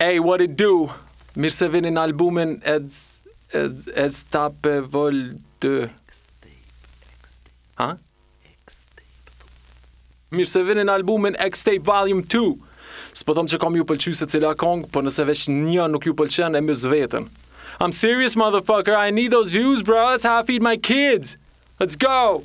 Ej, what it do? Mirë se vini në albumin Edz... Edz... Edz Tape Vol 2. Ha? Mirë se vini në albumin X-Tape Volume 2. S'po thom që ka m'ju pëlqy secila kong, po nëse veç një nuk ju pëlqen e mys vetën. I'm serious, motherfucker, I need those views, bro, that's how I feed my kids. Let's go!